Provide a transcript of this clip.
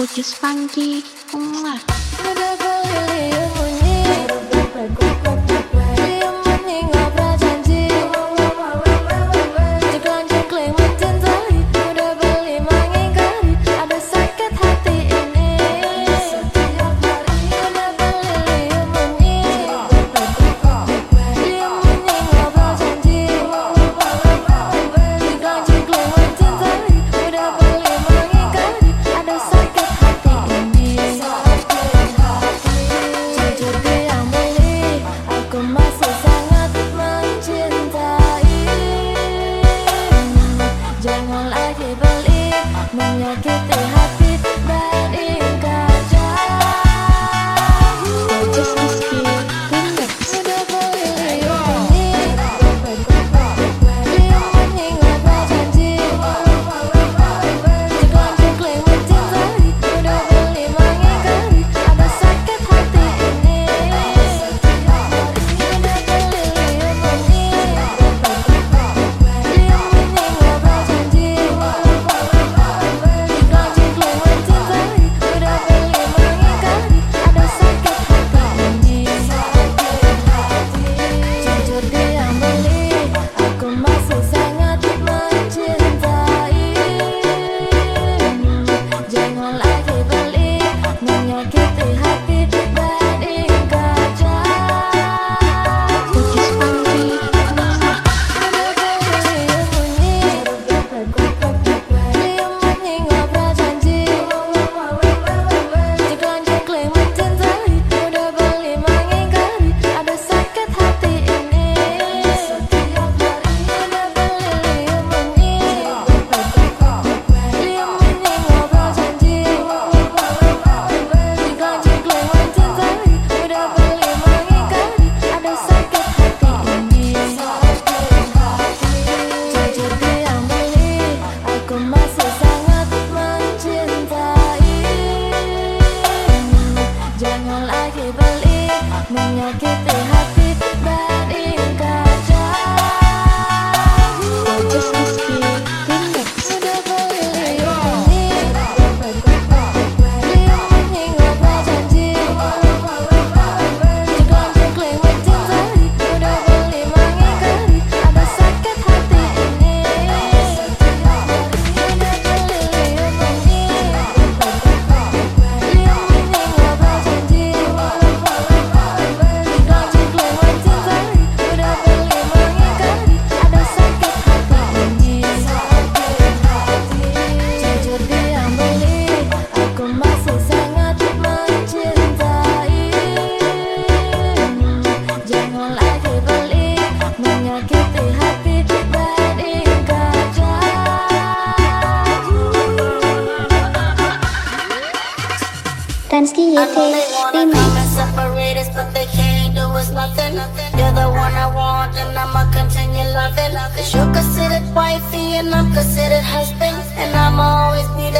which is funky. Mwah. Stefanski, you think they wanna separate us, but they can't do us nothing. You're the one I want, and I'ma continue loving. Cause you're considered wifey, and I'm considered husband, and I'ma always be the